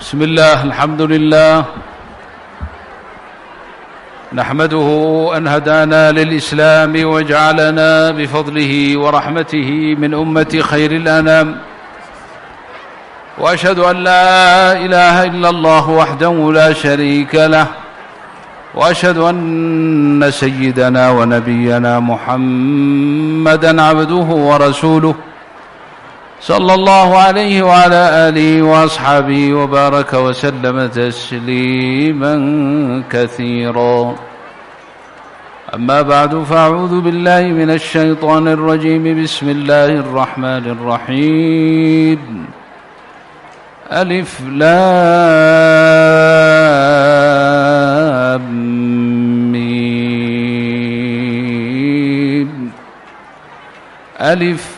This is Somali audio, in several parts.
بسم الله الحمد لله نحمده أن هدانا للإسلام وجعلنا بفضله ورحمته من أمة خير الأنام وأشهد أن لا إله إلا الله وحده لا شريك له وأشهد أن سيدنا ونبينا محمدا عبده ورسوله صلى الله عليه وعلى آله وأصحابه وبارك وسلم تسليما كثيرا أما بعد فأعوذ بالله من الشيطان الرجيم بسم الله الرحمن الرحيم ألف لام ألف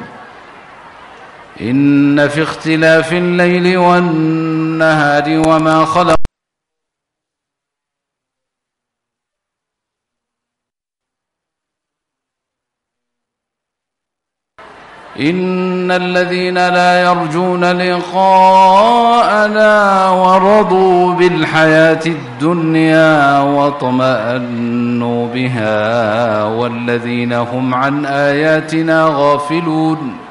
إن في اختلاف الليل والنهار وما خلق إن الذين لا يرجون لقاءنا ورضوا بالحياة الدنيا واطمأنوا بها والذين هم عن آياتنا غافلون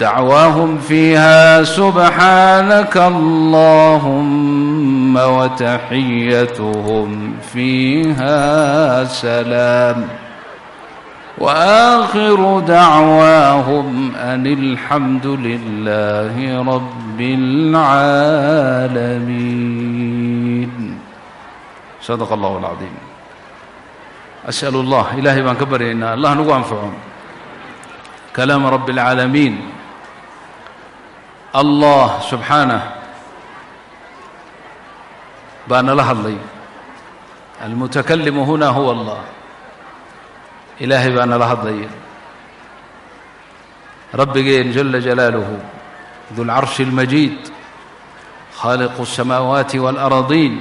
دعواهم فيها سبحانك اللهم وتحيتهم فيها سلام وآخر دعواهم أن الحمد لله رب العالمين صدق الله العظيم أسأل الله الهي baan ka الله allah nagu anfaco kalaama rab allah subxaanah baa nala hadlay almutakalimu huna huwa allah ilaahay baa nala hadlaya rabbigeen jala jalaaluhu dulcarshi اlmajiid khaaliqu الsamaawaati wاlأradiin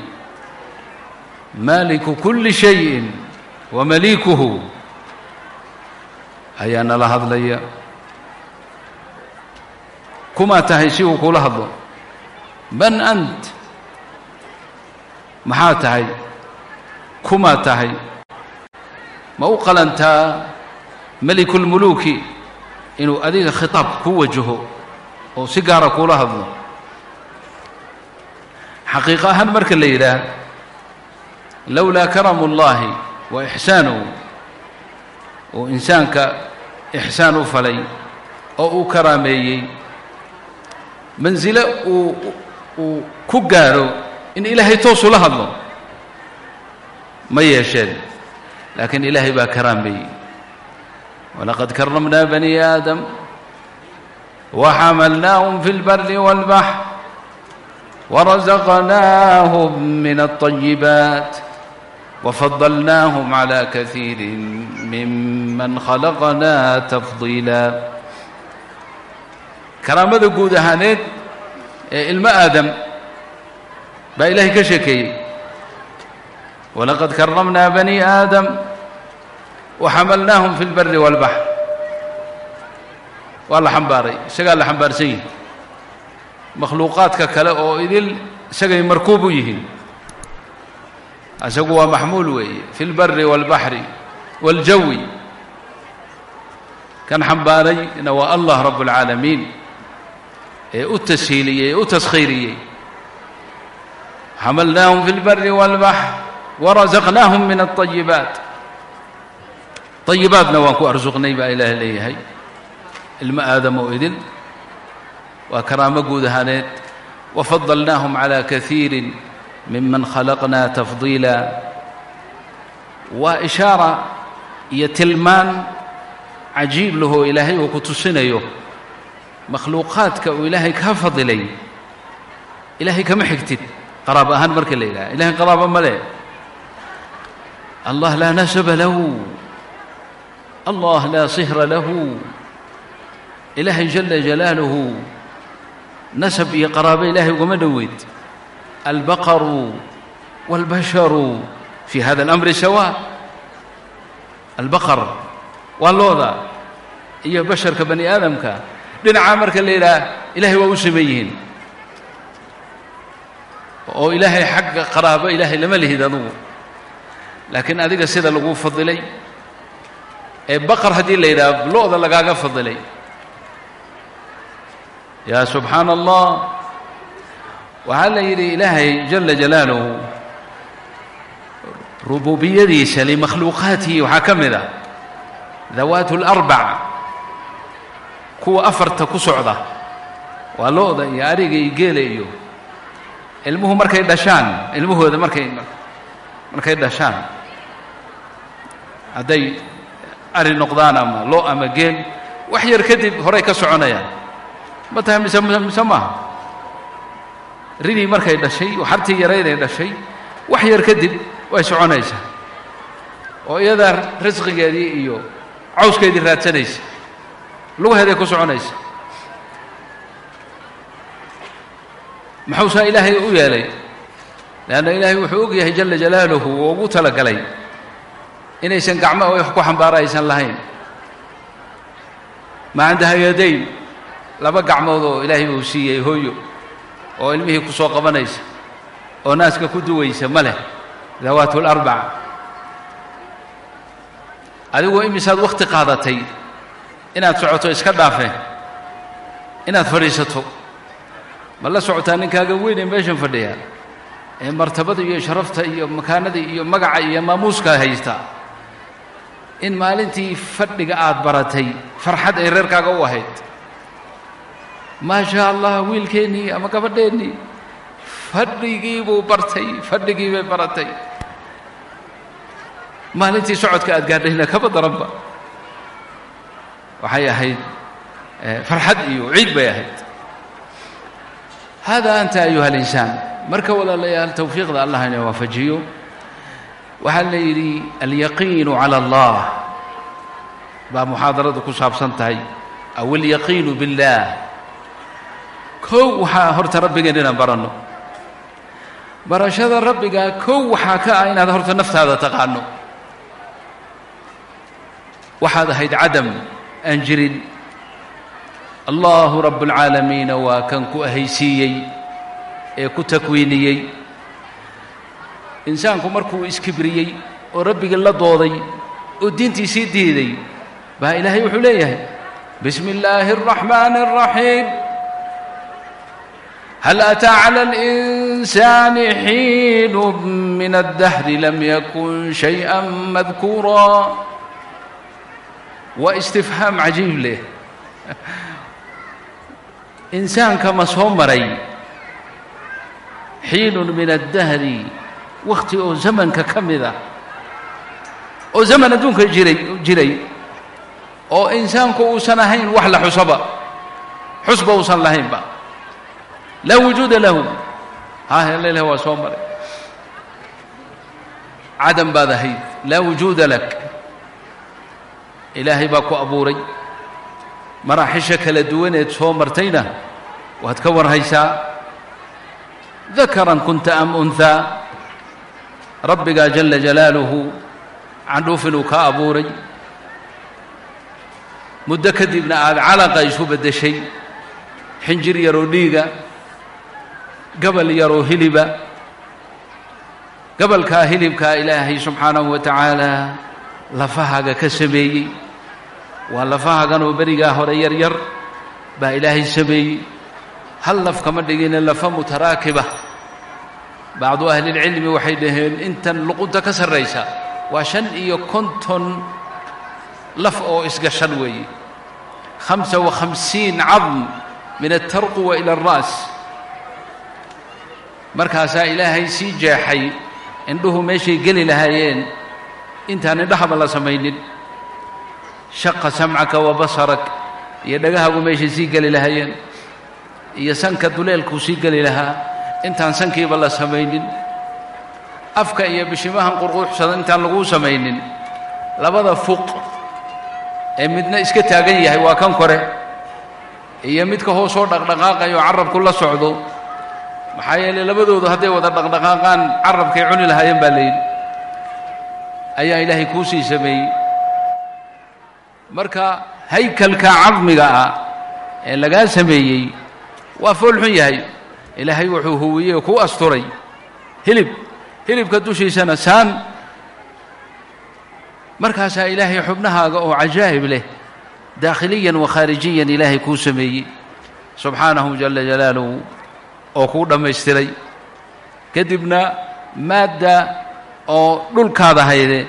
maaliku kuli shayin wamaliikuhu ayaa nala hadlaya kumaa tahay si uu kula hadlo. Man ant? Maxaa tahay? Kumaa tahay. Ma u qalantaa melikulmuluuki inuu adiga khitaab ku wajaho oo si gaara kuula hadlo? Xaqiiqo ahaan marka la yidhaah lowlaa karamu ullaahi wa ixsaanuhu uu insaanka ixsaan u falay oo uu karaameeyey manzile uu uu ku gaadho in ilaahay toosuu la hadlo. Ma yeesheen laakiin ilaahay baa karaameeyey walaqad karamnaa bani aadam waxamalnaahum fi اlbari wاlbaxr warazaqnaahum min aلطayibaat wafadalnaahum calى kaiiri miman khalaqna tafdiila karaamada guud ahaaneed ee ilmo aadam baa ilaahay ka sheekeeyey. Walaqad karamnaa bani aadam waxamalnaahum fi lbari waalbaxr waa la xambaaray isagaa la xambaarsan yihi makhluuqaadka kale oo idil isagay markuub u yihiin. Isagu waa maxmuul weeye fi lbari waalbaxri waaljawi kan xambaarayna waa allah rabb اlcaalamiin ee u tashiiliyey ee u taskhiiriyey xamalnaahum fi اlbari wاlbaxr warazaqnaahum min الطayibaat طayibaatna waan ku arsuqnay baa ilaah leeyahay ilmo aadam oo idin waa karaamo guud ahaaneed wafadalnaahum calى kaiiri miman khalaqnaa tafdiila waa ishaara iyo tilmaan cajiib lahoo ilaahay uu ku tusinayo makhluuqaadka uu ilaahay kaa fadilay. Ilaahay kama xigtid. Qaraabo ahaan marka la yidhaha ilahay qaraabo ma leh. Allah laa nasaba lahu. Allah laa sihra lahu. Ilaahay jala jalaaluhu. Nasab iyo qaraabo ilaahay ugama dhoweyd. Albaqaru wاlbasharu fi hada اlamri sawa. Albaqar waa looda iyo basharka bani aadamka dhinacaa marka la yidhaah ilahay waa u siman yihiin. Oo ilaahay xagga qaraabo ilaahay lama lihid adugu. Laakiin adiga sida lagu fadilay ee baqar haddii la yidhaah lo-da lagaaga fadilay. Yaa subxaana allah waxaa la yidhi ilaahay jala jalaaluhu rububiyadiisa limakhluuqaatihi waxaa ka mid a dawaat اlarbac kuwa afarta ku socda. Waa lo-da iyo ariga iyo geela iyo ilmuhu markay dhashaan ilmahooda markay markay dhashaan. Hadday ari noqdaan ama lo ama geel wax yar kadib horay ka soconayaan. Ma tahay mise mise maaha ridii markay dhashay oo xartii yarayday dhashay wax yar kadib way soconaysaa. Oo iyadaa risqigeedii iyo cawskeedii raadsanaysa lugaheeday ku soconaysa. Muxuusaa ilaahay u yeelay? Leanna ilaahay wuxuu og yahay jala jalaaluhu oo ugu talagalay inaysan gacmo wax ku xambaara aysan lahayn. Maa cindaha yadayn laba gacmood oo ilaahay uu siiyey hooyo oo ilmihii ku soo qabanaysa oo naaska ku duwaysa ma leh dawaat اlarbaca adigoo imisaad wakhti qaadatay inaad socoto iska dhaafeen inaad fadhiisato. Ma la socotaa ninkaaga weyn ee meeshan fadhiya ee martabada iyo sharafta iyo makaanada iyo magaca iyo maamuuska haysta. In maalintii fadhiga aad baratay farxad ay reerkaaga u ahayd. Maa shaa allah wiilkeennii ama gabadheennii fadhigii buu bartay fadhigii bay baratay. Maalintii socodka aad gaadhayna kaba daranba waxay ahayd farxad iyo ciid bay ahayd. Hada anta ayuha alinsaan. Marka walaalayaal towfiiqda allah ina waafajiyo. Waxaa la yidhi alyaqiinu cala allah. Baa muxaadaradu ku saabsan tahay. Aw alyaqiinu biاllaah kow waxaa horta rabbigeen inaan baranno. Barashada rabbiga kow waxaa ka ah inaad horta naftaada taqaano. Waxaad ahayd cadam aan jirin allahu rabb اlcaalamiina waa kan ku ahaysiiyey ee ku takwiiniyey insaanku markuu iskibriyey oo rabbigii la dooday oo diintiisii diiday baa ilaahay wuxuu leeyahay bismi اllaahi الraxmaan الraxiim hal ataa calى اlinsaani xiinu min aلdahri lam yakun shayئa madkuura Waa istifhaam cajiib leh. Insaanka ma soo maray. Xiinun min addahri. Wakhti oo zamanka ka mid ah. Oo zaman adduunka jiray jiray. Oo insaanku uusan ahayn wax la xusaba. Xusba uusan lahaynba laa wujuuda lahu. Haheleleh waa soo maray. Cadam baad ahayd. Laa wujuuda lak ilaahay baa ku abuuray. Maraaxisha kala duwaneed soo martayna waad ka warhaysaa. Dakaran kunta am unhaa rabbigaa jala jalaaluhu candhuuf inuu ka abuuray. Muddo kadibna aada calaqa isu beddeshay. Xinjir yaroo dhiiga gabal yaroo hiliba. Gabalkaa hilibkaa ilaahay subxaanahu wa tacaala lafahaaga ka sameeyey. Waa lafahaganoo berigaa hore yar yar baa ilaahay sameeyey. Hal laf kama dhigine lafa mutaraakiba. Bacdu ahlilcilmi waxay dhaheen intan luqunta ka sarraysa. Waa shan iyo konton laf oo isgashan weeye hamsa wa khamsiin cadm min altarquwa ila alra's markaasaa ilaahay sii jeexay indhuhu meeshay geli lahaayeen intaan indhahaba la samaynin. Shaqa samcaka wa basarak iyo dhagahagu meeshay sii geli lahaayeen iyo sanka duleelkuu sii geli lahaa intaan sankiiba la samaynin. Afka iyo bishimahan qurquuxsada intaan laguu samaynin. Labada fuq ee midna iska taagan yahay waa kan kore iyo midka hoosoo dhaqdhaqaaqayo carabku la socdo. Maxaa yeelay labadoodu hadday wada dhaqdhaqaaqaan carabkay cuni lahaayeen baa layidhi ayaa ilaahay kuu sii sameeyey. Marka haykalka cadmiga ah ee lagaa sameeyey waa foolxun yahay. Ilaahay wuxuu huwiyey oo kuu asturay. Hilib hilibka dushiisana saan. Markaasaa ilaahay xubnahaaga oo cajaa'ib leh daakhiliyan wa khaarijiyan ilaahay kuu sameeyey. Subxaanahu jala jalaaluhu oo kuu dhammaystiray. Kadibna maadda oo dhulkaada hayde.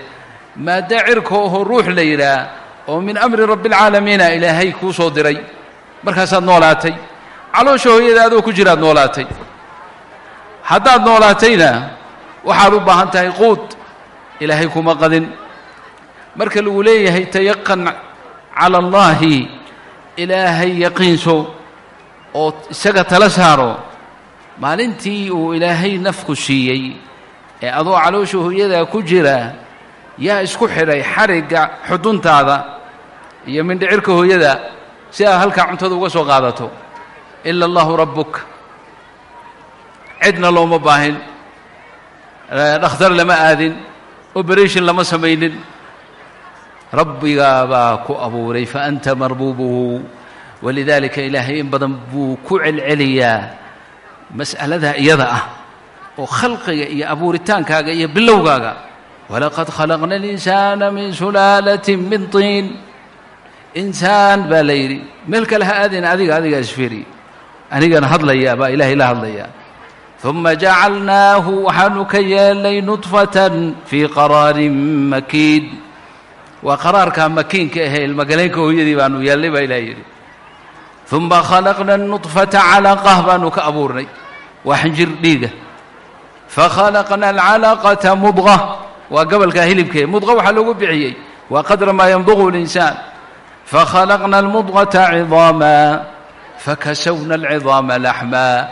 Maadda cirka ohoo ruux la yidhaah oo min amri rabbi alcaalamiina ilaahay kuu soo diray. Markaasaad noolaatay. Caloosha hooyada adoo ku jiraad noolaatay. Haddaad noolaatayna waxaad u baahan tahay quud. Ilaahay kuma qadin. Marka lagu leeyahay tayaqan cala allaahi ilaahay yaqiinso oo isaga tala saaro. Maalintii uu ilaahay nafku siiyey ee adoo caloosha hooyadaa ku jira yaa isku xidhay xarigga xuduntaada iyo mindhicirka hooyada si aad halkaa cuntada uga soo qaadato. Ila allahu rabbuk. Cidna looma baahin. Dhakhtar lama aadin. Oberation lama samaynin. Rabbigaa baa ku abuuray fa anta marbuubuhu. Walidaalika ilaahay in badan buu ku celceliyaa mas'aladaa iyada ah oo khalqiga iyo abuuritaankaaga iyo bilowgaaga. Walaqad khalaqna alinsaana min sulaalatin min tiin. Insaan baa la yidhi meel kale ha aadin adiga adigaa isfiri anigana hadlayaa baa ilaahay la hadlayaa. Uma jacalnaahu waxaanu ka yeelnay nudfatan fii qaraarin makiid waa qaraarkaa makiinka ahee ilmagaleynka hooyadii baanu yeelnay baa ilahay yidhi. Uma khalaqna nudfata calaqah baanu ka abuurnay. Waa xinjir dhiiga fakhalaqna alcalaqata mudqa waa gabalkaa hilibkee. mudqa waxaa loogu bixiyey. waa qadra maa yamduqu linsaan fakhalaqna almudqata cidaama fakasawna alcidaama laxmaa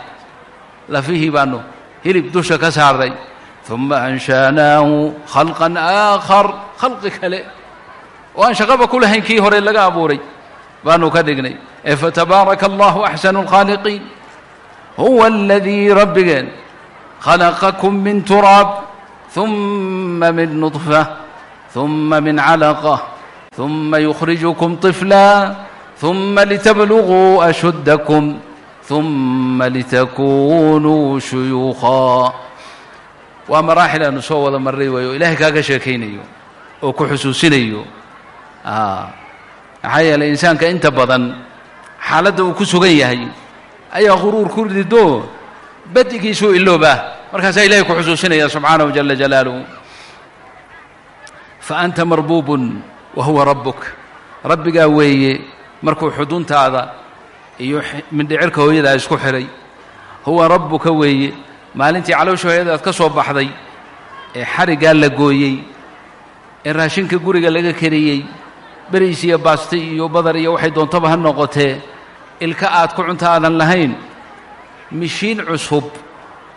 lafihii baanu hilib dusha ka saarnay uma anshaanaahu khalqan aakhar khalqi kale. oo aan shaqaba ku lahayn kii hore laga abuuray baanu ka dhignay. ee fatabaaraka allahu axsanu اlkhaaliqiin huwa aladii rabbigeen khalaqakum min turaab ثuma min nudfa ثuma min calaqa ثuma يخرجكم طفلا ثuma لتبلغوا أشدكم ثuma لتkunuu شhuyuuخا waa maraaxil aanu soo wada marray waayo ilaahay kaaga sheekaynayo oo ku xusuusinayo maxaa yeelay insaanka inta badan xaaladda uu ku sugan yahay ayaa huruur ku rido badigiisuu ilooba markaasaa ilahay ku xusuusinaya subxaanahu jala jalaaluhu. Fa anta marbuubun wa huwa rabbuk. Rabbigaa weeye markuu xuduntaada iyo mindhicirka hooyadaa isku xidhay huwa rabbuka weeye maalintii caloosha hooyada aad ka soo baxday ee xariggaa la gooyey ee raashinka guriga laga kariyey beriis iyo baasti iyo badar iyo waxay doontaba ha noqotee ilka aad ku cunta aadan lahayn mishiin cusub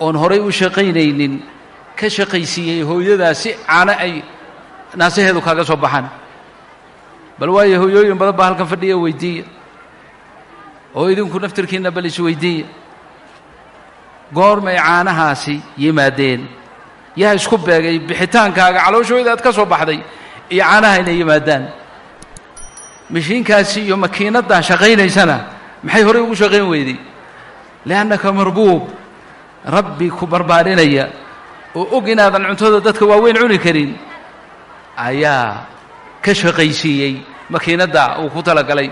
oon horay u shaqaynaynin ka shaqaysiiyey hooyadaa si caano ay naasaheedu kaaga soo baxaan. Bal waayo hooyooyin badan baa halkan fadhiya weydiiya. Oo idinku naftirkiinna bal isweydiiya goormay caanahaasi yimaadeen. Yaa isku beegay bixitaankaaga calooshooda aad ka soo baxday iyo caanaha inay yimaadaan. Mishiinkaasi iyo makiinaddaa shaqaynaysana maxay horey ugu shaqayn weyday liannaka marbuub rabbi ku barbaarinaya oo og inaadan cuntada dadka waaweyn cuni karin ayaa ka shaqaysiiyey makiinadda uu ku talagalay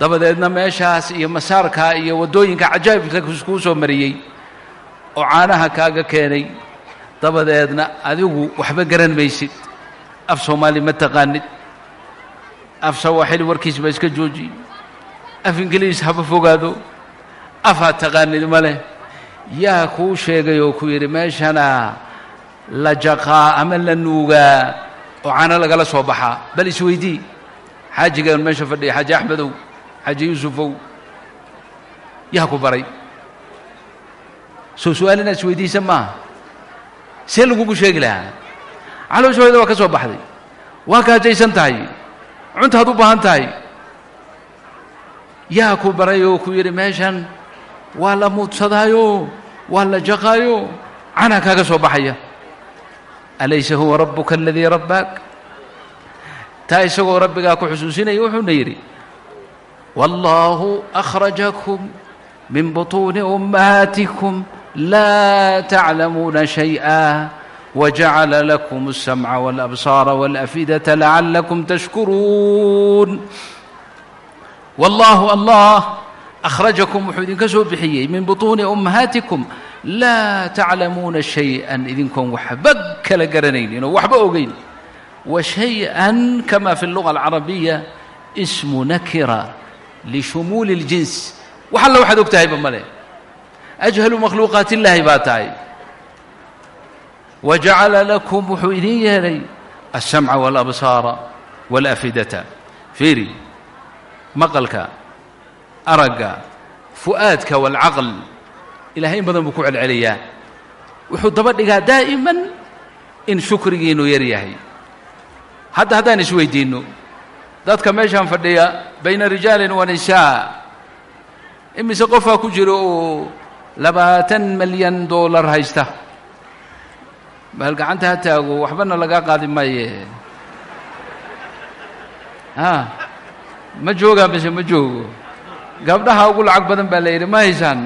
dabadeedna meeshaas iyo masaarkaa iyo waddooyinka cajaa'ibka kuu soo mariyey oo caanaha kaaga keenay dabadeedna adigu waxba garan maysid af soomaali ma taqaanid af sawaaxili warkiisba iska joojiy af ingiliis haba fogaado afaad taqaanid ma leh? Yaa kuu sheegay oo ku yidhi meeshana la jaqaa ama la nuugaa oo caano lagala soo baxaa bal isweydii. Xaajigeenu meesha fadhiya xaaji axmedow xaaji yuusufow yaa ku baray. Soo su'aal inaad isweydiisa maaha see lagugu sheegi lahaa. Calooshooda waa ka soo baxday. Waa gaajaysan tahay. Cuntaad u baahan tahay. Yaa ku baray oo ku yidhi meeshan waa la muudsadaayo waa la jaqaayo canaa kaaga soo baxaya. Alaysa huwa rabbuka aladii rabbaak? Taa isagoo rabbigaa ku xusuusinaya wuxuuna yidhi wallaahu akhrajakum min butuuni ummahaatikum laa taclamuuna shay'a wajacala lakum alsamca walabsaara walafidata lacalakum tashkuruun. Wallaahu allah akhrajakum wuxuu idinka soo bixiyey min butuuni ummahaatikum laa taclamuuna shay-an idinkoon waxba kala garanaynin oo waxba ogeyn wa shay-an kama fi اlluga alcarabiya ismu nakira lishumuuli اljins wax alla waxaad og tahayba male ajhalu makhluuqaat illaahi baa tahay wa jacala lakum wuxuu idin yeelay alsamca wاlabsaara wاlafidata fiiri maqalka aragga fu'aadka waalcaql ilahay in badan buu ku celceliyaa. Wuxuu daba dhigaa daa'iman in shukrigiinu yar yahay. Hadda haddaan isweydiinno dadka meeshaan fadhiya bayna rijaalin wa nisaa imise qofaa ku jiro oo labaatan milyan doolar haysta? Bahal gacanta ha taago waxbana lagaa qaadi maaye. A ma joogaa mise ma joogo gabdhaha ugu lacag badan baa la yidhi ma haysaan.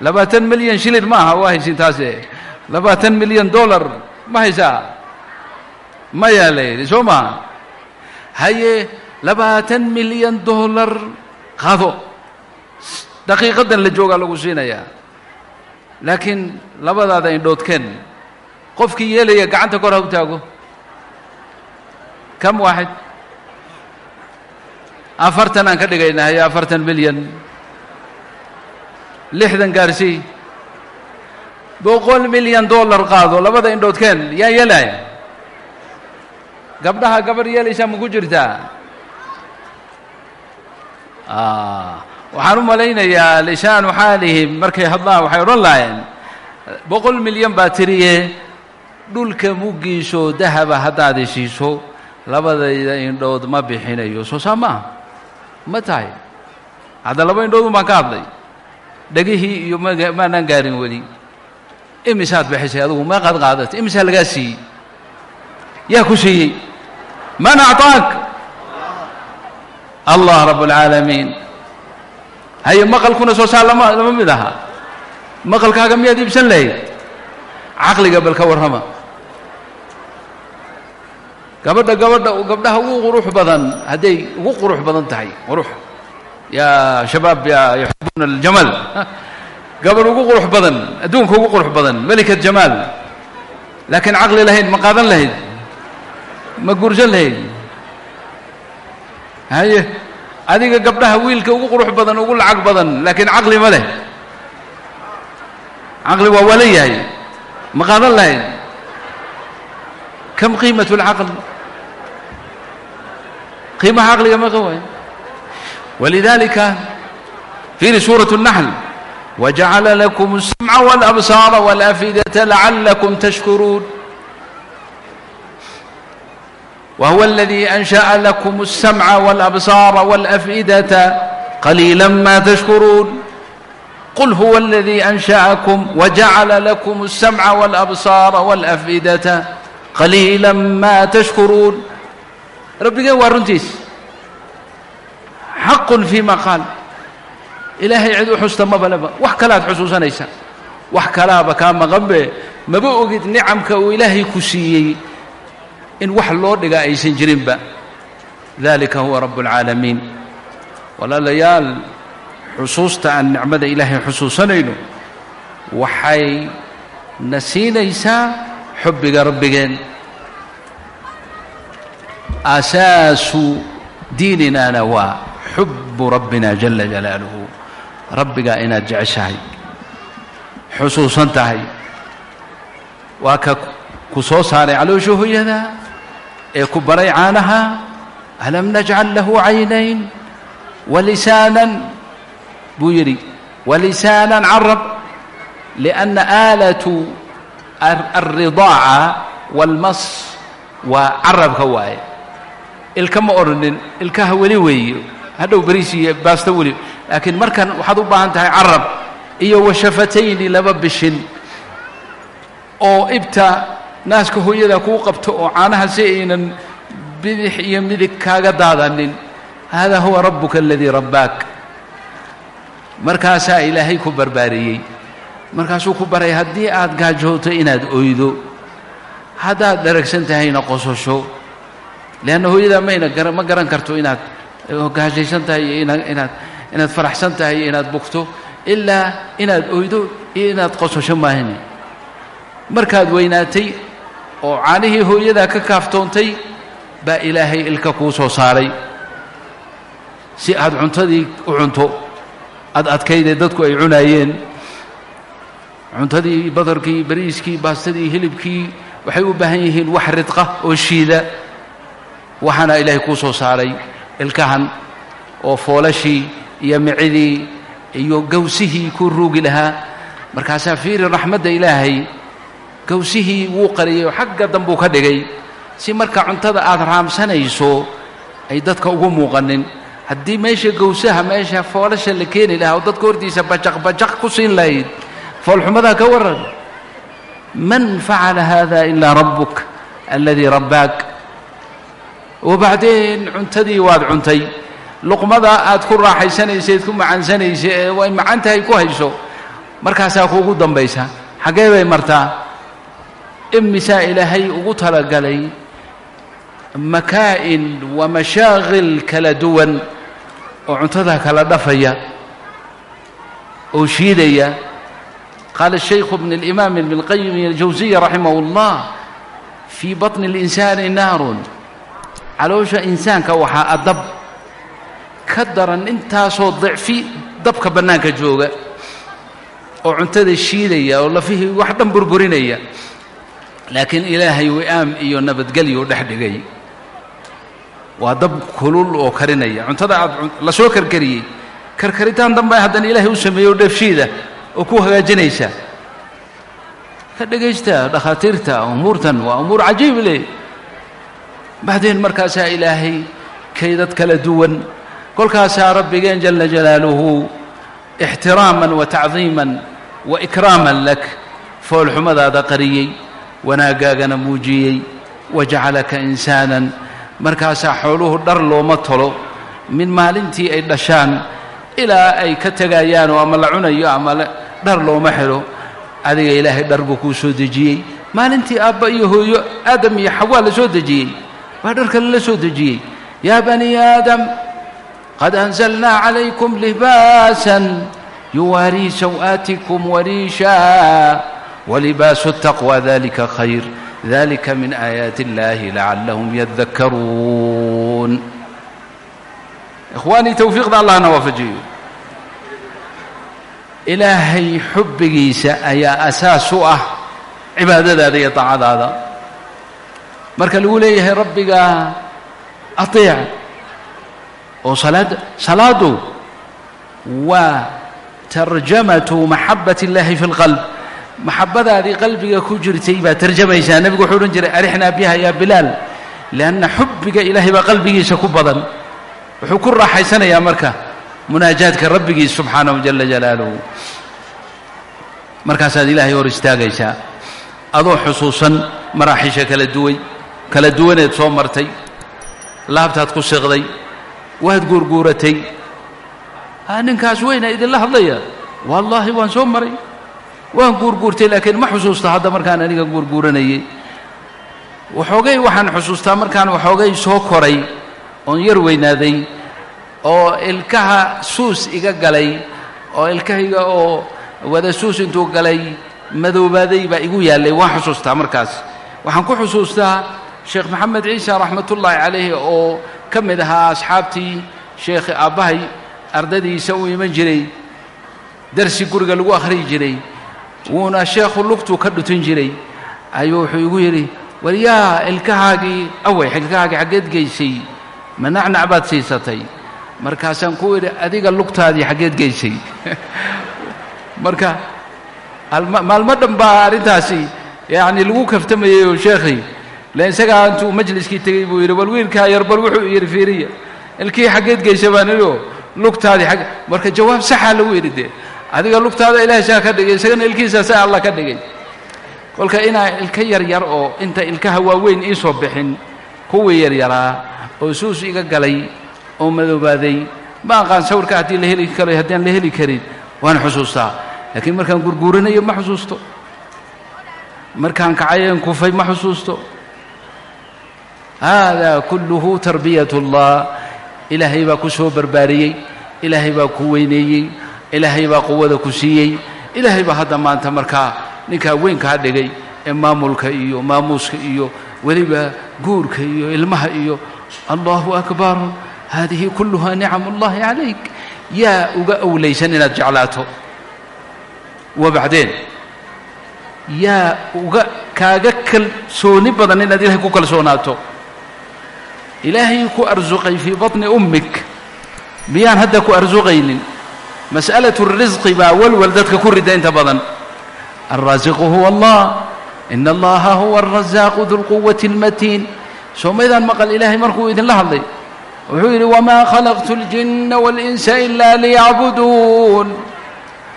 Labaatan milyan shilin ma waa haysin taase. Labaatan milyan dollar ma haysaa? Mayaa la yidhi soo maa haye labaatan milyan dollar qaado. Daqiiqaddan la joogaa lagu siinayaa laakiin labadaada indhoodkeen qofkii yeelaya gacanta kor ha u taago. Kam waaxid afartan aan ka dhigayna haye afartan milyan lixdan gaarsii boqol milyan dollar qaado labada indhoodkeen yaa yeelaya gabdhaha gabarh yeelaysaa maku jirtaa? Waxaan u malaynayaa lisaanu xaalihim markay hadlaan waxay odhan lahayen boqol milyan baa tiriye dhulka muggiisoo dahaba haddaad isiiso labadayda indhood ma bixinayo soo saa maaha ma tahay hadda laba indhoodun baan ka hadlay dhegihii iyo maanaan gaarin weli imisaad bixisay adugu meeqaad qaadatay imisaa lagaa siiyey yaa ku siiyey man acطaak allah rab اlcaalamiin haye maqalkuna soo saar lama lama mid aha maqalkaaga miyaad iibsan lahayd caqliga bal ka warrama gabadha gabadha gabdhaha ugu qurux badan hadday ugu qurux badan tahay qurux. Yaa shabaab yaa yuxibuuna aljamal. Gabadh ugu qurux badan adduunka ugu qurux badan melika jamaal laakiin caqli lahayd ma qaadan lahayd ma guursan lahayd. Haye adiga gabdhaha wiilka ugu qurux badan ugu lacag badan laakiin caqli ma leh. Caqli waa yahay ma qaadan lahayd kam qiimat اlcaql qiimaha caqliga ma qawaay walidalika fiiri suuraة الnaxl wajacala lakum الsamca wاlabsaara wاlafidata lacalakum tashkuruun وهو الذي أنشأ لكم السمع والأبصار والأفئدة قليلا ما تشكرون قل هو الذي qaliila maa tashkuruun rabbigeen waa runtiis. Xaqun fii maa qaal. Ilaahay cid u xusta mabaleba wax kalaad xusuusanaysa. Wax kalaaba kaa maqanbe maba ogid nicamka uu ilaahay ku siiyey in wax loo dhigaa aysan jirinba. Dalika huwa rabb اlcaalamiin walaalayaal xusuusta aan nicmada ilaahay xusuusanayno waxay na siinaysaa xubbiga rabbigeen. Aasaasu diininaana waa xubu rabbina jala jalaaluhu. Rabbigaa inaad jeceshahay xusuusan tahay waa ka ku soo saaray caloosha hooyada ee ku baray caanaha. Alam najcal lahu caynayn walisaanan? Buu yidhi walisaanan carab lianna aalatu alridaaca waalmas waa carabka waaye. Ilka ma odhanin ilkaha weli weeye hadhow beriis iyo baasto weli. Laakiin markan waxaad u baahan tahay carab iyo washafatayni laba bishin oo ibta naaska hooyada kuu qabto oo caanaha si aynan bidix iyo midig kaaga daadanin. Hada huwa rabbuka aladii rabbaak. Markaasaa ilaahay ku barbaariyey markaasuu ku baray haddii aad gaajooto inaad oydo haddaad dharagsan tahayna qososho leanna hooyadaa mayna ma garan karto inaad gaajaysan tahay iyo ina inaad inaad faraxsan tahay iyo inaad bugto ilaa inaad oydo iyo inaad qososho maahine markaad weynaatay oo caanihii hooyadaa ka kaaftoontay baa ilaahay ilka kuu soo saaray. Si aad cuntadii u cunto ad adkaydee dadku ay cunaayeen cuntadii badarkii bariiskii baastadii hilibkii waxay u baahan yihiin wax ridqa oo shiida. Waxaana ilaahay kuu soo saaray ilkahan oo foolashii iyo micidii iyo gawsihii kuu ruugi lahaa. Markaasaa fiiri raxmadda ilaahay gawsihii wuu qariyey oo xagga dambuu ka dhigay. Si marka cuntada aad raamsanayso ay dadka ugu muuqanin. Haddii meesha gawsaha meesha foolasha la keeni lahaa oo dadka hortiisa bajaq bajaq ku siin lahayd foolxumadaa ka waran man facala hada ilaa rabbuk aladii rabbaak. Wabacdeen cuntadii waad cuntay. Luqmada aad ku raaxaysanaysayd ku macansanaysa ee way macan tahay ku hayso. Markaasaa kuugu dambaysa. Xaggee bay martaa? Imisaa ilaahay ugu talagalay makaa'in wa mashaaqil kala duwan oo cuntada kala dhafaya oo shiidaya qaala الشhaykhu bn الإimaam ibn اlqayim اljawsiya raximah اllah fii baطni الإinsaani naarun caloosha insaanka waxaa adab ka daran intaasoo dicfi dabka bannaanka jooga oo cuntada shiidaya oo lafihii wax dhan burburinaya laakiin ilaahay wi'aam iyo nabadgelyu dhex dhigay waa dab kulul oo karinaya cuntada aad la soo karkariyey karkaritaan dambe haddana ilaahay u sameeyo dheefshiida oo ku hagaajinaysa. Ka dhegaysta dhakhaatiirta umuurtan waa umuur cajiib leh. Bacdeen markaasaa ilaahay kaydad kala duwan. Kolkaasaa rabbigeen jala jalaaluhu ixtiraaman wa tacdiiman wa ikraaman lak. Foolxumadaada qariyey wanaagaagana muujiyey. Wajacalaka insaanan. Markaasaa xooluhu dhar looma tolo. Min maalintii ay dhashaan ilaa ay ka tegayaanoo ama la cunayo ama dhar looma xidho adiga ilaahay dhar buu kuu soo dejiyey. Maalintii aabba iyo hooyo aadam iyo xawaa la soo dejiyey. Baa dharka lala soo dejiyey. Yaa bani aadam qad anzalnaa calaykum libaasan yuwaarii saw'aatikum wariisha walibaasu taqwa dalika khayr. Dalika min aayaati اllahi lacallahum yadakaruun ikhwaanii towfiiqda allahna waafajiyo ilaahay xubbigiisa ayaa asaas u ah cibaadadaada iyo daacadaada. Marka lagu leeyahay rabbiga atiic. Oo salaadda salaadu waa tarjamatu maxabat اllahi fi اlqalb maxabadaadii qalbiga ku jirtay baa tarjamaysaa. Nebigu wuxuu odhan jiray arixnaa biha ya bilaal lianna xubbiga ilaahay baa qalbigiisa ku badan. Wuxuu ku raaxaysanayaa marka munaajaadka rabbigiis subxaanahu jala jalaaluhu. Markaasaad ilaahay hor istaagaysaa adoo xusuusan maraaxiisha kala duway kala duwaneed soo martay laabtaad ku siqday waad guurguuratay ninkaas weyna idinla hadlaya. Wallaahi waan soo maray. Waan guurguurtay laakiin ma xusuusta hadda markaan aniga guurguuranayay. Waxoogay waxaan xusuustaa markaan waxoogay soo koray oon yar weynaaday oo ilkaha suus iga galay oo ilkahayga oo wada suus intuu galay madoobaaday baa igu yaallay waan xusuustaa markaas. Waxaan ku xusuustaa sheekh maxamed ciisa raxmatullaahi calayhi oo ka mid ahaa asxaabtii sheekh aabbahay ardadiisa u iman jiray darsi guriga lagu akhriyi jiray wuuna sheekhu lugtuu ka dhutin jiray. Ayuu wuxuu igu yidhi war yaa ilkahaagii awey ilkahaagii xaggeed geysay ma nacnac baad siisatay markaasaan ku idhi adiga lugtaadii xaggeed geysay. Marka maalmo dhan baa arrintaasi yacni lagu kaftamayey oo sheekhii le isagaa intuu majliskii tegey buu yidhi bal wiilkaa yar bal wuxuu yidhi fiiriya ilkii xaggeed geysa baan idhi oo lugtaadii ag marka jawaab saxaa lagu yidhi dee adiga lugtaada ilaahay saa ka dhigay isagana ilkiisa saa allah ka dhigay. Kolka inaa ilka yar yar oo inta ilkaha waaweyn ii soo bixin kuwii yaryaraa oo suus iga galay oo madoobaaday. Ma aqaan sawirka haddii la heli karo haddaan la heli karin waan xusuustaa. Laakiin markaan gurguuranayo ma xusuusto. Markaan kacayeen kufay ma xusuusto. Haadaa kulluhu tarbiyat اllah ilaahay baa ku soo barbaariyey. Ilaahay baa ku weyneeyey. Ilaahay baa quwada ku siiyey. Ilaahay baa hadda maanta markaa ninkaa weynkaa dhigay ee maamulka iyo maamuuska iyo weliba guurka iyo ilmaha iyo allahu akbar haadihi kulluhaa nicam اllahi calayk yaa uga awlaysan inaad jeclaato wa bacdeen yaa uga kaaga kalsooni badan inaad ilahay ku kalsoonaato ilaahay ku arsuqay fii baطni ummik miyaan hadda ku arsuqaynin mas'alaة الrisqi baa walwal dadka ku rida inta badan alraasiqu huwa allah in allaha huwa الrazaaqu du lquwaةi اlmatiin soo maydaan maqal ilaahay markuu idinla hadlay wuxuu yidhi wma khalaqtu اljina wاlinsa ila liyacbuduun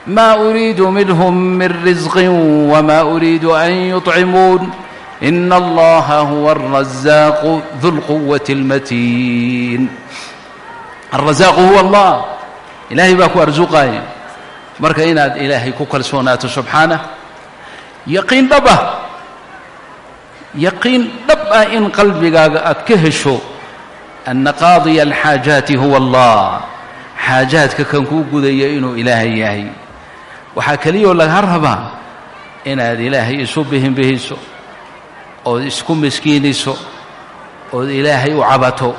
ma uriidu minhm min risqi wma uriidu an yuطcimuun in allaha huwa الrazaaqu du lquwaةi اlmatiin alrazaaqu huwa allah ilaahay baa ku arsuqaaya marka inaad ilaahay ku kalsoonaato subxaanah yaqiin dhab ah yaqiin dhab ah in qalbigaaga aad ka hesho ana qaadiya alxaajaati huwa allah xaajaadka kan kuu gudaya inuu ilaahay yahay waxaa keliyoo laga rabaa inaad ilaahay isu bihinbihiso ood isku miskiiniso ood ilaahay u cabato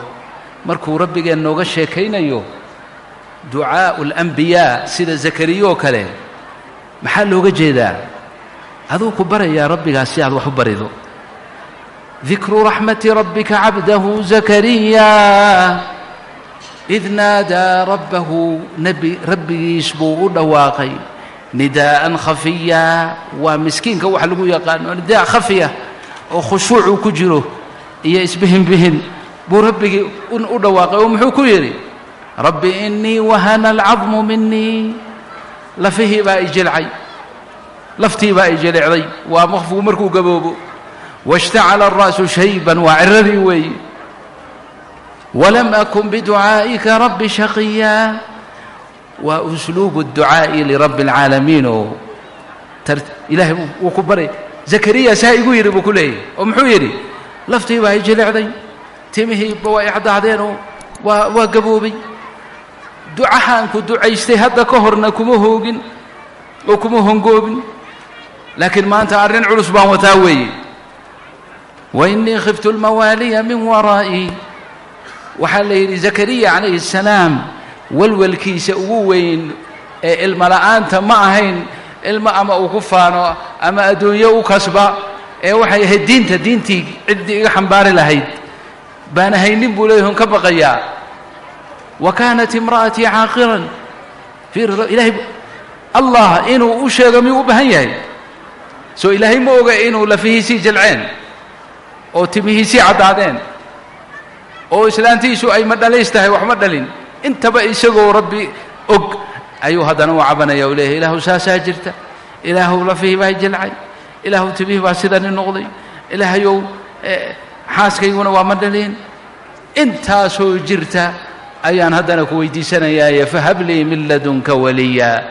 markuu rabbigeen nooga sheekaynayo ducaa'u alambiyaa sida zakariya oo kale maxaa looga jeedaa aduu ku barayaa rabbigaas si aad wax barido dikru raxmati rabbika cabdahu zakariya id naadaa rabbahu nebi rabbigiis buu u dhawaaqay nidaa'an khafiya waa miskiinka waxa lagu yaqaano nidaa khafiya oo khushuucuu ku jiro iyo isbihinbihin buu rabbigii u dhawaaqay oo muxuu ku yidhi rabbi inii wahana alcadmu minii lafihii baa i jilcay laftii baa i jilicday waa maqfuu markuu gaboobo washtacala alra'su shayban waa ciradii weeye walam akun biducaa'ika rabbi shaqiyaa waa usluubu اducaa'i lirabbi اlcaalamiin oo ilaahay wuu ku baray zakariya saa igu yidhi buu ku leeyahy oo muxuu yidhi laftii baa i jilecday timihiiba waa i caddaadeenoo waa waa gaboobay ducahaanku ducaystay hadda ka horna kuma hoogin oo kuma hongoobin laakiin maanta arrin culus baan wataa weeye wainii khiftu lmawaaliya min waraa'ii waxaa la yidhi zakariya calayhi الsalaam walwalkiisa ugu weyn ee ilmo la'aanta ma ahayn ilmo ama uu ku faano ama adduunyo u kasba ee waxay ahayd diinta diintii ciddii iga xambaari lahayd baan haynin buu leeyahy on ka baqayaa wa kaanat imra'atii caaqiran ilahay allah inuu u sheego miyuu u baahan yahay soo ilaahay ma oga inuu lafihiisii jalceen oo timihiisii caddaadeen oo islaantiisu ay ma dhalays tahay wax ma dhalin. Intaba isagoo rabbi og ayuu haddana u cabanaya u leeyahay ilaahu saasaa jirta. Ilaahu lafihii baa jalcay ilaahu timihii baa sidani noqday. Ilaahayow xaaskayguna waa ma dhalin. Intaasoo jirta ayaan haddana ku weydiisanayaaye fahab lii min ladunka waliya.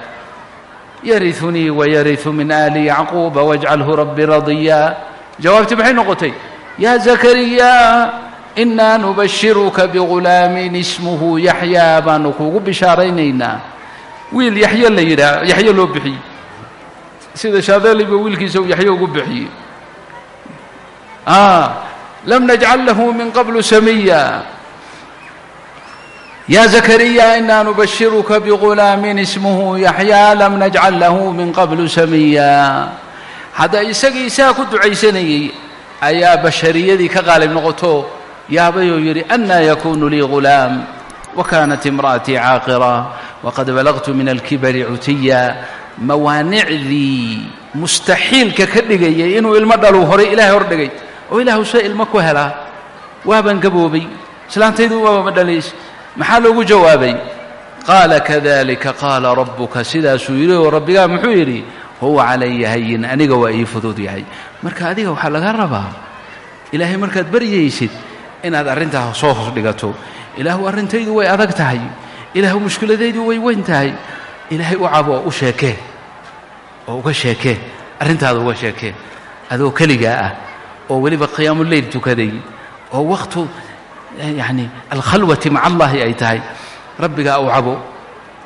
Yariunii wayariu min aali yacquuba wajcalhu rabbi radiya. Jawaabtii maxay noqotay ya zakariya inaa nubashiruka bigulaamin ismuhu yaxyaa baanu kuugu bishaaraynaynaa. Wiil yaxyo la yidhaah yaxyo loo bixiyey. Sida shaadaliba wiilkiisa uu yaxyo ugu bixiyey. Lam najcal lahu min qablu samiya ya zakariya inaa nubashiruka bigulaamin ismuhu yaxyaa lam najcal lahu min qablu samiya hadda isagii isaga ku ducaysanayey ayaa bashariyadii ka qaalib noqoto yaabayoo yidhi anaa yakunu lii gulaam wakaanat imra'atii caaqira waqad balagtu min alkibari cutiya. Mawaanicdii mustaxiilka ka dhigayay inuu ilmo dhaluu horay ilaahay hor dhigay. Oo ilaahu see ilmo ku helaa waabaan gaboobay islaantaydu waaba ma dhalays. Maxaa loogu jawaabay? Qaala kadalika qaala rabbuka sidaasuu yidhi oo rabbigaa muxuu yidhi huwa calaya hayin aniga waa ii fudud yahay. Marka adiga waxaa laga rabaa ilaahay markaad baryaysid inaad arrintaa soo hos dhigato. Ilaahu arrintaydu way adag tahay ilaahu mushkiladaydu way weyn tahay. Ilaahay u cabo u sheekee oo uga sheekee arrintaada uga sheekee adoo keligaa ah oo weliba qiyaamuleyl tukaday oo wakhtu yacni alkhalwati maca allahi ay tahay. Rabbigaa u cabo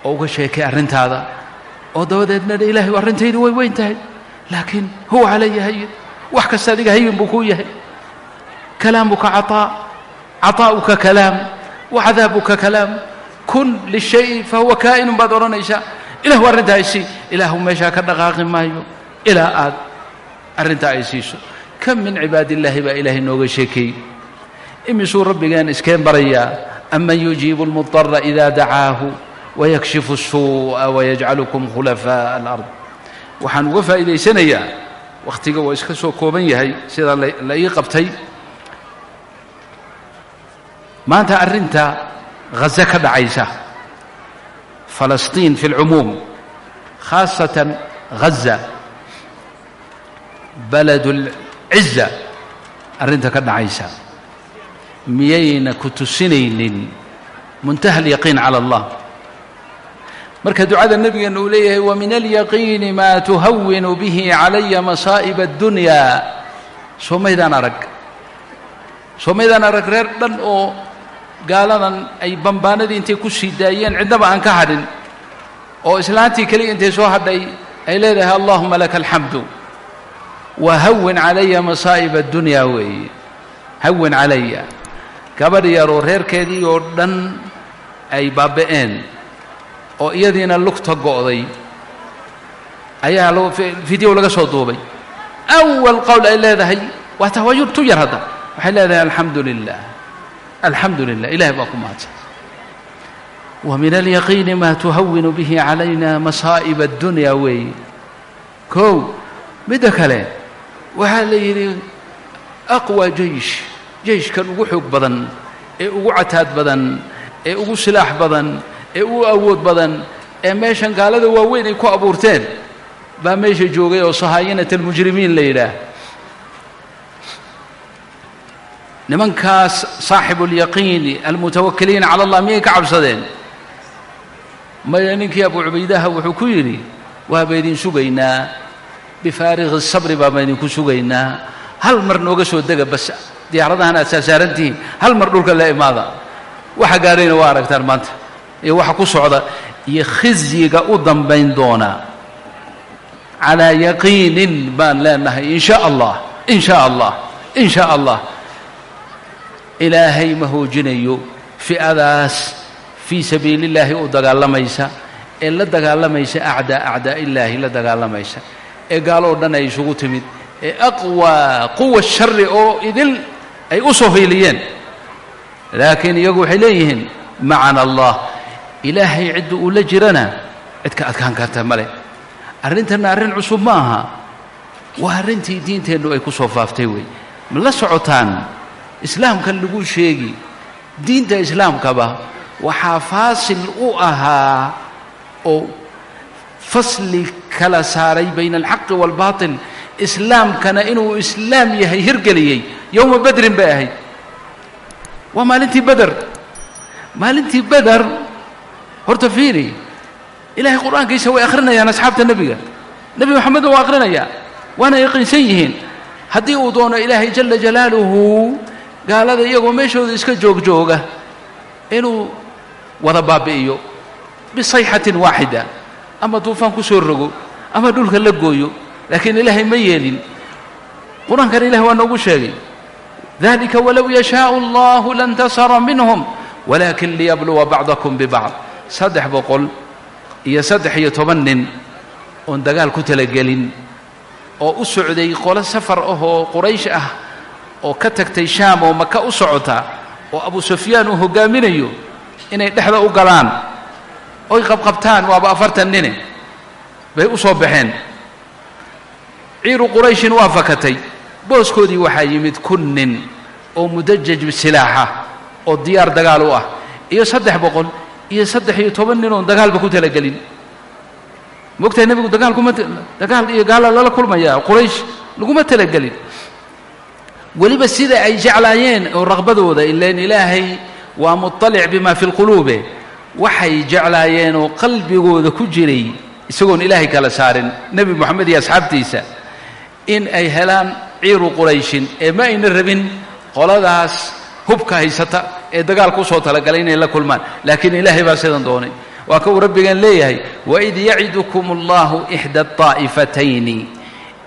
oo uga sheekee arrintaada oo dabadeedna ilaahay arrintaydu way weyn tahay laakiin huwa calaya hayin wax kasta adiga hayin buu kuu yahay kalaamuka caطaa caطaa'uka kalaam wacadaabuka kalaam kun lishay fahuwa kaa'inun baad odhanaysaa ilahu arrintaa isi ilaahu meeshaa ka dhaqaaqi maayo ilaa aad arrintaa ay siiso kam min cibaad illaahi baa ilaahay nooga sheekeeyey imisuu rabbigeen iskeen barayaa aman yujiibu اlmudara ida dacaahu wayakshifu الsuuءa wayajcalukum khulafaaءa alard waxaan uga faa'iidaysanayaa wakhtiga waa iska soo kooban yahay sidaa la ii qabtay maanta arrinta ghaze ka dhacaysa falastiin fi اlcumuum khaasatan ghaza balad اlciza arrinta ka dhacaysa miyayna ku tusinaynin muntaha alyaqiin cala allah marka ducada nebigeenna uu leeyahay wa min alyaqiini maa tuhawinu bihi calaya masaa'ib addunya. Soo maydaan arag. Soo maydaan arag reer dhan oo gaaladan ay bambaanadii intay ku sii daayeen cidnaba aan ka hadhin. Oo islaantii keliya intay soo hadhay ay leedahay allahuma laka alxamdu wa hawin calaya masaa'ib addunya weeye hawin calaya. Gabadh yaroo reerkeedii oo dhan ay baaba'een oo iyadiina lugta go'day ayaa video laga soo duubay. Awal qowl ay leedahay waa tawaayur tu yar hadda. Waxay leedahay alxamdu lilah alxamdu lilah ilahay baa ku mahadsan. Wa min alyaqiini maa tuhawinu bihi calayna masaa'ib addunya weeye kow midda kale waxaa la yidhi aqwa jeish jeyshkan ugu xoog badan ee ugu cataad badan ee ugu silaax badan ee ugu awood badan ee meeshan gaalada waaweyn ay ku abuurteen baa meesha joogay oo sahaayinat almujrimiin la yidhaah. Nimankaas saaxibu اlyaqiini almutawakiliina cala allah miyay ka cabsadeen? Maya ninkii abu cubaydaha wuxuu ku yidhi waaba idin sugaynaa bifaarikhi sabri baaba idinku sugaynaa. Hal mar nooga soo dega bas diyaaradahan aad saasaarantihiin. Hal mar dhulka la imaada waxa gaadhayna waa aragtaan maanta iyo waxa ku socda iyo khizyiga u dambayn doona. Calaa yaqiinin baan leenahay in sha allah in sha allah in sha allah ilaahay ma hoojinayo fi'adaas fii sabiili illaahi u dagaalamaysa ee la dagaalamaysa acdaa acdaa illaahi la dagaalamaysa. Ee gaaloo dhan ay isugu timid ee aqwaa quwa shari oo idil ay u soo hiiliyeen laakiin iyagu waxay leeyihiin macana allah ilaahay cidda uu la jirana? Cid ka adkaan karta male arrintanna arrin cusub ma aha. Waa arrintii diinteennu ay ku soo faaftay wey. Ma la socotaan? Islaamkan lagu sheegi. Diinta islaamkaba waxaa faasil u ahaa oo fasli kala saaray bayna alxaqi waalbaatil. Islaamkana inuu islaam yahay hirgeliyey. Yowma bedrin bay ahayd. Waa maalintii beder maalintii beder horta fiiri ilaahay qur'aankiisa way akhrinayaan asxaabta nebiga. Nebi moxamedna waa akhrinayaa waana yaqiinsan yihiin. Haddii uu doono ilaahay jala jalaaluhu gaalada iyagoo meeshooda iska joogjooga inuu wada baabi'iyo bisayxatin waaxida ama duufaan ku soo rogo ama dhulka la gooyo laakiin ilaahay ma yeelin qur'aankan ilahay waa noogu sheegay dalika walow yashaau allahu lantasara minhum walakin liyabluwa bacdakum bibacd saddex boqol iyo saddex iyo toban nin oon dagaal ku talagelin oo u socday qolo safar ah oo quraysh ah oo ka tagtay shaam oo maka u socota oo abu sufyaan uu hoggaaminayo inay dhexda u galaan. Oy qabqabtaan waaba afartan nine. Bay u soo baxeen. Ciiru qurayshin waa fakatay booskoodii waxaa yimid kun nin oo mudajaj silaaxa oo diyaar dagaal u ah. Iyo saddex boqol iyo saddex iyo toban nin oon dagaalba ku talagelin. Moogtahay nebigu dagaal kuma dagaal iyo gaala lala kulmaya quraysh laguma talagelin. Weliba sida ay jeclaayeen oo raqbadooda ilan ilaahay waa muطalic bima fi lquluube waxay jeclaayeen oo qalbigooda ku jiray isagoon ilaahay kala saarin nebi moxamed iyo asxaabtiisa in ay helaan ciiru qurayshin. Ee ma ayna rabin qoladaas hubka haysata ee dagaalka u soo talagalay inay la kulmaan. Laakiin ilaahay baa sidan doonay. Waa ka uu rabbigeen leeyahay waid yacidukum allahu ixda aa'ifatayni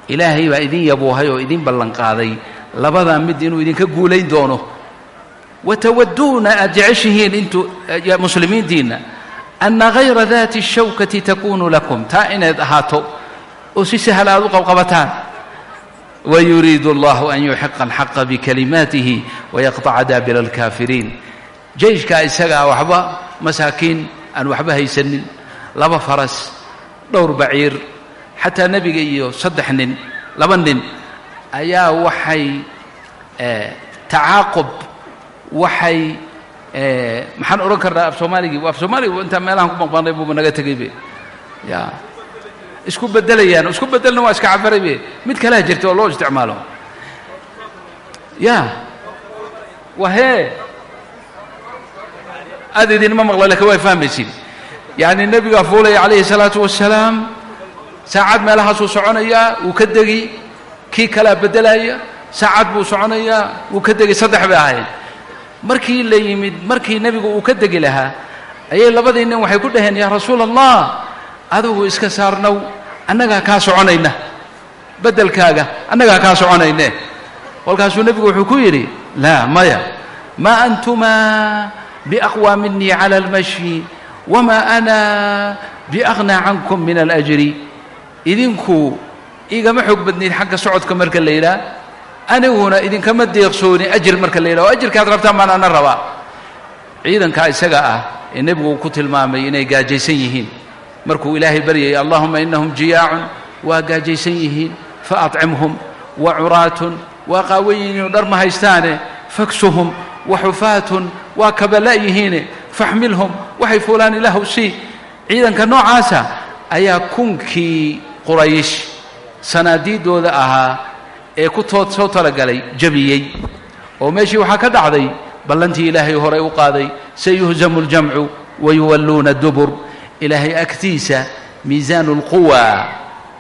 ilaahay baa idin yabuuhay oo idin ballanqaaday. Labadaa mid inuu idinka guulayn doono. Watawadduuna aad jeceshihiin intu muslimiintiinna ana hayra daati الshawkati takuunu lakum. Taa inayd ahaato oo si sahal aad u qabqabataan. wayuriid اllahu an yuxiqa alxaqa bikalimaatihi wayaqطaca daabira اlkaafiriin jeyshkaa isagaa waxba masaakiin aan waxba haysanin laba faras dhowr baciir xataa nebiga iyo saddex nin laba nin ayaa waxay tacaaqub waxay maxaan odhan karnaa af soomaaligii af soomaaligii intaan meelahan ku maqmaanay buuba naga tegaybe ya isku bedelayaan isku bedelna waa iska cafaraybe mid kalea jirta oo loo isticmaalo. Ya wahee aad idinma maqla laakiin way fahmaysin yacni nebigaa fuulaya calayhi salaatu wasalaam saacad meelahaasuu soconayaa wuu ka degi. Kii kalea beddelaya saacad buu soconayaa wuu ka degi. Saddex bay ahayd markii la yimid markii nebigu uu ka degi lahaa ayay labadii nin waxay ku dhaheen yaa rasuula allah adugu iska saarnow annagaa kaa soconayna. Bedelkaaga annagaa kaa soconayne. Kolkaasuu nebigu wuxuu ku yidhi laa maya maa antumaa biaqwa minii cala almashyi wamaa ana biaqnaa cankum min alajri. Idinku igama xoog badnayd xagga socodka marka la yidhaah aniguna idinkama deeqsooni ajir marka la yidhah oo ajirkaad rabtaan baan ana rabaa. Ciidankaa isaga ah ee nebigu uu ku tilmaamay inay gaajaysan yihiin markuu ilaahay baryayay allahuma inahum jiyaacun waa gaajaysan yihiin fa faacimhum wa curaatun waa qaawan yihiinoo dhar ma haystaane faksuhum wa xufaatun waa kabala' yihiine faxmilhum waxay fuulaan ilaahu sii ciidanka noocaasa ayaa kunkii quraysh sanaadiiddooda ahaa ee ku tood soo talagalay jabiyey oo meeshii waxaa ka dhacday ballantii ilaahay horay u qaaday sayuhzamu اljamcu wayuwalluuna dubur ilaahay agtiisa miisaanu اlquwa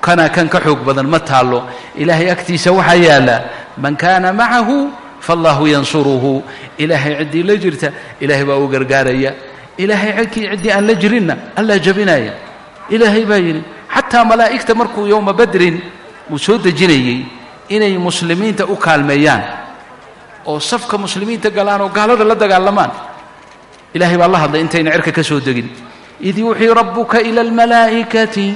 kana kan ka xoog badan ma taallo. Ilaahay agtiisa waxaa yaalla man kaana macahu faallahu yansuruhu. Ilaahay ciddii la jirta ilaahay baa u gargaaraya. Ilaahay cidkii ciddii aan la jirinna allaa jabinaya. Ilaahay baa yidhi xataa malaa'igta markuu yowma badrin uu soo dejinayey inay muslimiinta u kaalmeeyaan oo safka muslimiinta galaan oo gaalada la dagaalamaan. Ilaahay baa la hadlay intayna cirka ka soo degin id yuuxii rabbuka ila almalaa'ikati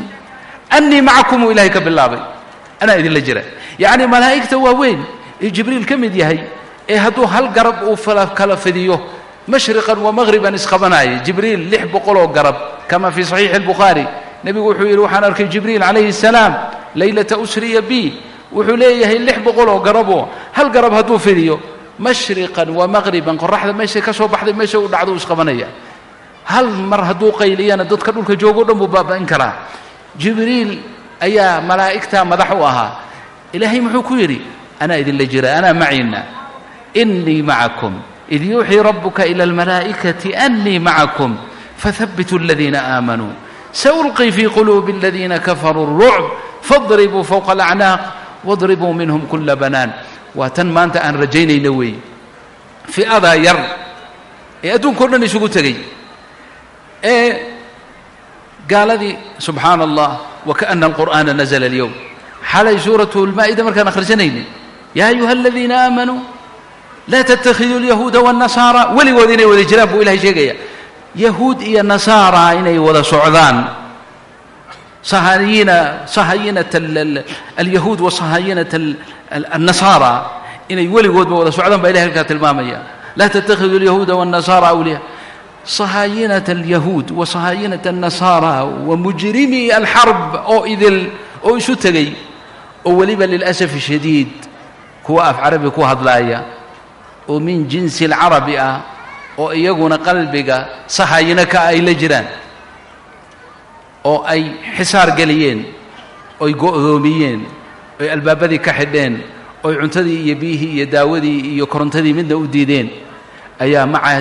annii macakumuu ilahay ka bilaabay. anaa idinla jira yacni malaa'igta waaweyn ee jibriil ka mid yahay ee hadduu hal garab uu kala fidiyo mashriqan wa maghriban isqabanaya jibriil lix boqoloo garab kama fii saxiixi albukhaari nebigu wuxuu yidhi waxaan arkay jibriil calayhi salaam leylata usriya bi wuxuu leeyahay lix boqoloo garaboo hal garab hadduu fidiyo mashriqan wa maghriban qoraxda meeshay ka soo baxday meesha u dhacdo u isqabanaya hal mar hadduu qayliyana dadka dhulka joogoo dhan buu baaba'in karaa. Jibriil ayaa malaa'igtaa madax u ahaa. Ilaahay muxuu ku yidhi anaa idinla jira anaa maciina innii macakum. Id yuuxii rabbuka ila almalaa'ikati annii macakum. Fahabituu aladiina aamanuu. Saulqii fii quluubi aladiina kafaruu اlrucb faاdribuu fowqa alacnaaq wadribuu minhum kula banaan. Waa tan maanta aan rajaynayna weeye. Fi'adaa yar ee adduunkao dhan isugu tegey ee gaaladii subxaana allah wakaأna alqur'aana nazla اlyowm xalay suuratu اlmaa'ida markaan akhrisanaynay yaa ayuha aladiina aamanuu laa tattakhiduu اlyahuuda wالnasaara weligood inay wada jiraan buu ilahay sheegaya yahuud iyo nasaara inay wada socdaan sahayina sahayinat alyahuud wa sahayinat الnasaara inay weligoodba wada socdaan baa ilahay halkaa tilmaamaya laa tattakhiduu اlyahuuda wالnasaara awliya sahaayinat alyahuud wa sahaayinat الnasaara wa mujrimii alxarb oo idil oo isu tegey oo weliba lilasafi shadiid kuwa af carabi ku hadlaaya oo min jinsi alcarabi ah oo iyaguna qalbiga sahaayino ka ay la jiraan oo ay xisaar geliyeen oy go'doomiyeen oy albaabadii ka xidheen oy cuntadii iyo biyihii iyo daawadii iyo korontadii midna u diideen ayaa maca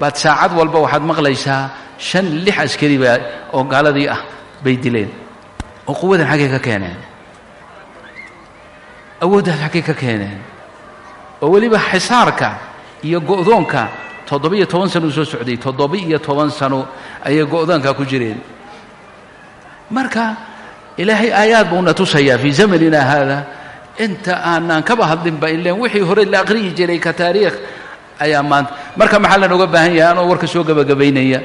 baad saacad walba waxaad maqlaysaa shan lix askari baa oo gaaladii ah bay dileen. oo quwadan xaggay ka keeneen. awooddaas xaggay ka keeneen. oo weliba xisaarka iyo go'doonka toddoba-iyo toban sano u soo socday toddoba-iyo toban sano ayay go'doonka ku jireen. marka ilaahay aayaad buuna tusayaa fii zamanina haada. inta aanaan kaba hadlinba ileen wixii hore la aqriyi jiray ka taariikh ayaa maanta marka maxaa lanooga baahan yahay? Anoo warka soo gebagabaynaya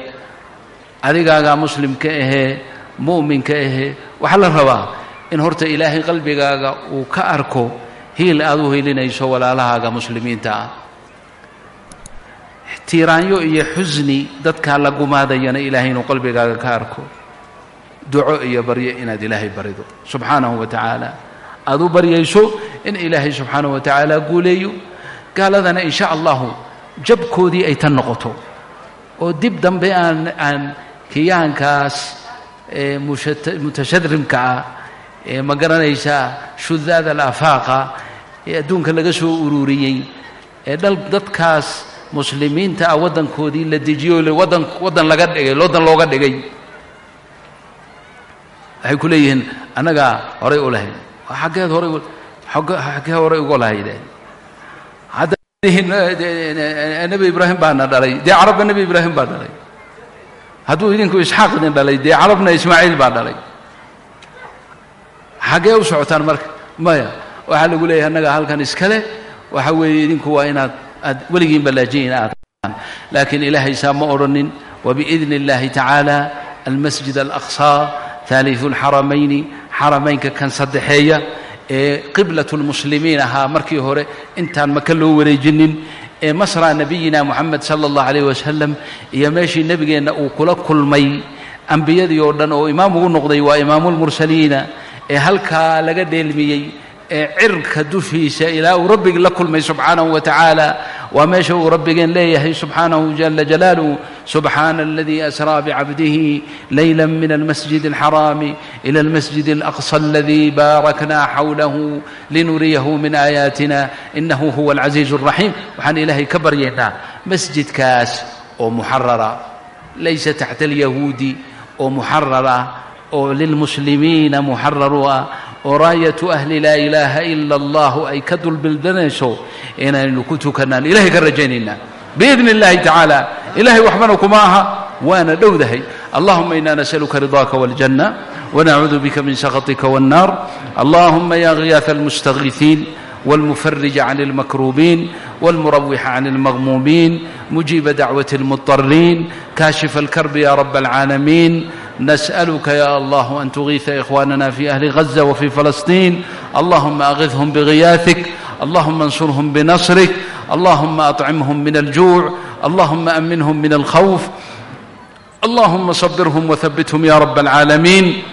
adigaagaa muslimka ahee mu'minka ahee waxaa la rabaa in horta ilaahay qalbigaaga uu ka arko hiil aad u hilinayso walaalahaaga muslimiinta ah. Tiiraanyo iyo xusni dadkaa la gumaadayana ilaahay inuu qalbigaaga ka arko. Duco iyo baryo inaad ilaahay barido subxaanahu wa tacaala. Aad u baryayso in ilaahay subxaanahu wa tacaala guuleeyo. Gaaladana in sha allahu jabkoodii ay tan noqoto. oo dib dambe aan aan kiyaankaas mutashadrimka ah ee ma garanaysaa shudaada alafaaqa ee adduunka laga soo ururiyey ee dhal dadkaas muslimiinta ah waddankoodii la dejiyo wadan waddan laga dhigay waddan looga dhigay. Waxay ku leeyihiin annagaa horay u lahayd. Xaggeed horay xaggee horay uga lahaydeen nebi eh, eh, ibraahim baana dhalay. Dee carabba nebi ibraahim baa dhalay. Hadduu idinku isxaaq idin dhalay dee carabna ismaaciil baa dhalay. Xaggee u socotaan marka maya waxaa lagu leeyahay annaga halkan iskale waxa weeye idinku waa inaad aad weligiinba laajiyin aad laakiin ilaahay saa ma odhanin wabiidni اllahi tacaala almasjid alaqsaa taalifu اlxaramayni xaramaynka kan saddexeeya ee qiblaة اlmuslimiin ahaa markii hore intaan maka loo wareejinin ee masra nebiyina moxamed sala اllah alayh wasalam iyo meeshii nebigeenna uu kula kulmay ambiyadii oo dhan oo imaam ugu noqday waa imaamu اlmursaliina ee halkaa laga dheelmiyey ee cirka dushiisa ilaa uu rabbigii la kulmay subxaanahu wa tacaala waa meesha uu rabbigeen leeyahay subxaanahu jala jalaaluhu subxaana aladii asraa bicabdihi layla min almasjid alxaraami ila almasjid alaqsa aladii baarakna xawlahu linuriyahu min aayaatina inahu huwa alcasiizu alraxiim. Waxaan ilaahay ka baryaynaa masjidkaas oo muxarara laysa taxta alyahuudi oo muxarara oo lilmuslimiina muxarar u ah oo raayatu ahli laa ilaaha ila allahu ay ka dulbildanayso inaynu ku tukannaan ilahay ka rajaynaynaa biidni اllahi tacaala ilahay waxbana kuma aha waana dhowdahay allahuma ina nasaluka ridaaka wاljanna wanacuudu bika min sakhaطika wاnnar allahuma ya ghiyaث almustagiiثiin والمفرج عن المكروبين والمروح عن المغمومين مجيب دعوة المضطرين كاشف الكرب يا رب العالمين نسألك يا الله أن تغيث إخواننا في أهل غزة وفي فلسطين اللهم أغثهم بغياثك اللهم انصرهم بنصرك اللهم أطعمهم من الجوع اللهم أمنهم من الخوف اللهم صبرهم وثبتهم يا رب العالمين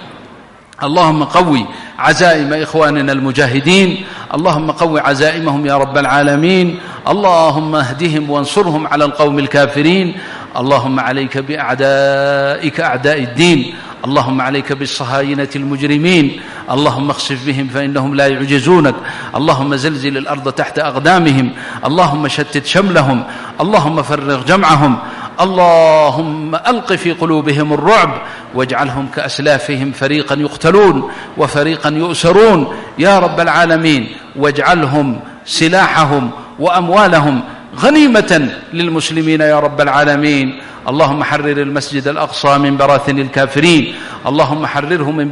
اللهم قوي عزائم إخواننا المجاهدين اللهم قو عزائمهم يا رب العالمين اللهم اهدهم وانصرهم على القوم الكافرين اللهم عليك بأعدائك أعداء الدين اللهم عليك بالصهاينة المجرمين اللهم اخسف بهم فإنهم لا يعجزونك اللهم زلزل الأرض تحت أقدامهم اللهم شتت شملهم اللهم فرغ جمعهم اللهم ألق في قلوبهم الرعب واجعلهم كأسلافهم فريقا يقتلون وفريقا يؤسرون يا رب العالمين واجعلهم سلاحهم وأموالهم غنيمة للمسلمين يا رب العالمين اللهم حرر المسجد الأقصى من براثن الكافرين اللهم حرره من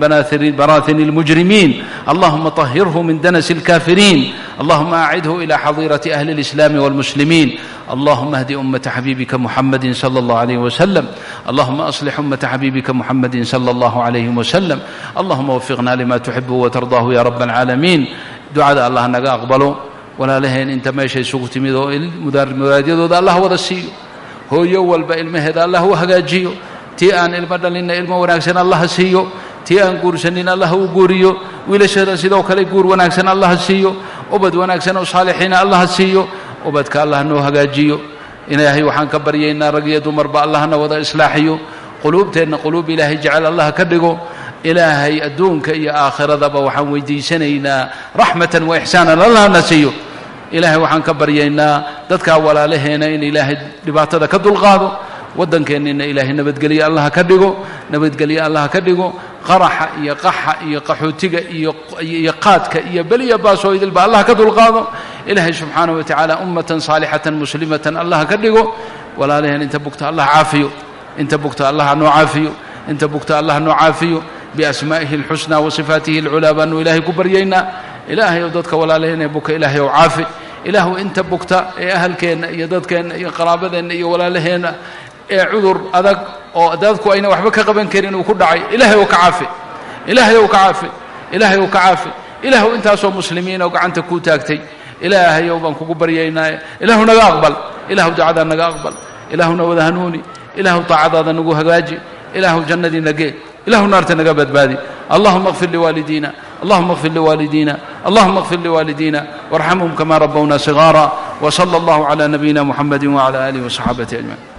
براثن المجرمين اللهم طهره من دنس الكافرين اللهم أعده إلى حظيرة أهل الإسلام والمسلمين اللهم اهد أمة حبيبك محمد صلى الله عليه وسلم اللهم أصلح أمة حبيبك محمد صلى الله عليه وسلم اللهم وفقنا لما تحب وترضاه يا رب العالمين دعاء الله نga أقبله walaalaheen inta meesha isugu timid oo muraadyadooda allah wada siiyo. Hooyo walba ilmaheeda allah u hagaajiyo. Tii aan ilmo dhalinna ilmo wanaagsan allaha siiyo. Tii aan guursanin allah u guuriyo. Wiilasheeda sidoo kale guur wanaagsan allaha siiyo. Ubad wanaagsan oo saalixiina allaha siiyo. Ubadka allah noo hagaajiyo. Ilaahay waxaan ka baryaynaa rag iyo dumarba allahna wada islaaxiyo. Quluubteenna quluub ilaahay jecel allah ka dhigo ilaahay adduunka iyo aakhiradaba waxaan weydiisanaynaa raxmatan wa ixsaanan allahna siiyo ilaahay waxaan ka baryaynaa dadkaa walaalaheena in ilaahay dhibaatada ka dulqaado waddankeennina ilaahay nabadgelyo allah ka dhigo nabadgelyo allah ka dhigo qaraxa iyo qaxa iyo qaxootiga iyo qaadka iyo beliya baasoo idilba allah ka dulqaado. Ilaahay subxaanaه wa tacaala ummatan saalixatan muslimatan allah ka dhigo walaalaheen inta bugta allah caafiyo inta bugta allah noo caafiyo inta bugta allah noo caafiyo biasmaa'ihi اlxusnaa wa sifaatihi اlculaa baanu ilaahay ku baryaynaa. Ilaahay ow dadka walaalaheenee buka ilaahay ow caafi. Ilaahu inta bugta ee ahalkeenna iyo dadkeenna iyo qaraabadeenna iyo walaalaheenna ee cudur adag oo dadku ayna waxba ka qaban karin uu ku dhacay ilaahay ow ka caafi. Ilaahay ow ka caafi. Ilaahay ow ka caafi. Ilaahu intaasoo muslimiin oo gacanta kuu taagtay. Ilaahay ow baan kugu baryaynaaye ilaahu naga aqbal. Ilaahu ducadaa naga aqbal. Ilaahuna wada hanuuni. Ilaahu taacadaada nagu hagaaji. Ilaahu jannadii nagee ilahu naarta naga badbaadi allahuma اغfir liwaalidiina allahuma اغfir liwaalidiina allahuma اغfir liwaalidiina warxamhum kama rabowna صigaara wslى اllah عlى nabiyina muxamadi wعlى alih وصaxaabati أجmaعin